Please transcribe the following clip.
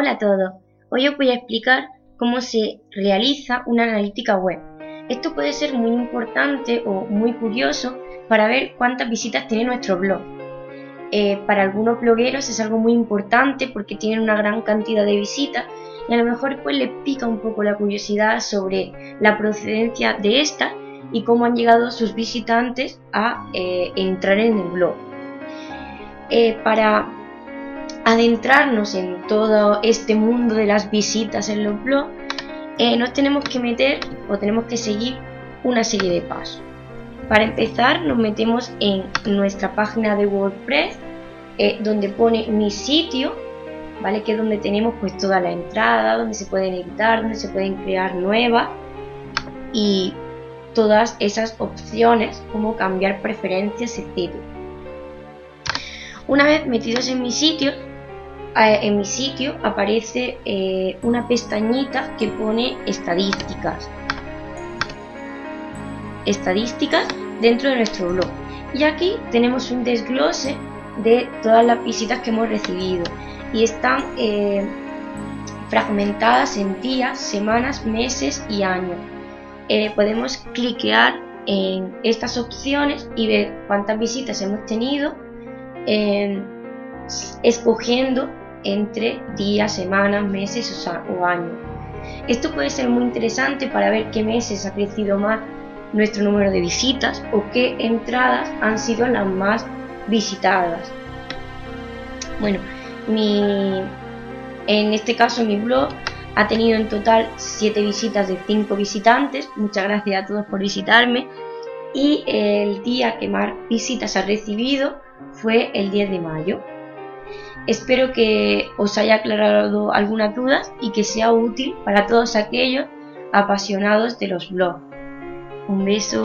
Hola a todos, hoy os voy a explicar cómo se realiza una analítica web. Esto puede ser muy importante o muy curioso para ver cuántas visitas tiene nuestro blog. Eh, para algunos blogueros es algo muy importante porque tienen una gran cantidad de visitas y a lo mejor pues les pica un poco la curiosidad sobre la procedencia de esta y cómo han llegado sus visitantes a eh, entrar en el blog. Eh, para adentrarnos en todo este mundo de las visitas en los blogs, eh, nos tenemos que meter o tenemos que seguir una serie de pasos. Para empezar, nos metemos en nuestra página de WordPress, eh, donde pone mi sitio, ¿vale? Que es donde tenemos pues toda la entrada, donde se pueden editar, donde se pueden crear nuevas y todas esas opciones como cambiar preferencias, etc. Una vez metidos en mi sitio, en mi sitio aparece eh, una pestañita que pone estadísticas. Estadísticas dentro de nuestro blog. Y aquí tenemos un desglose de todas las visitas que hemos recibido. Y están eh, fragmentadas en días, semanas, meses y años. Eh, podemos cliquear en estas opciones y ver cuántas visitas hemos tenido, escogiendo entre días, semanas, meses o años. Esto puede ser muy interesante para ver qué meses ha crecido más nuestro número de visitas o qué entradas han sido las más visitadas. Bueno, mi, en este caso mi blog ha tenido en total 7 visitas de 5 visitantes. Muchas gracias a todos por visitarme. Y el día que más visitas ha recibido fue el 10 de mayo. Espero que os haya aclarado algunas dudas y que sea útil para todos aquellos apasionados de los blogs. Un beso.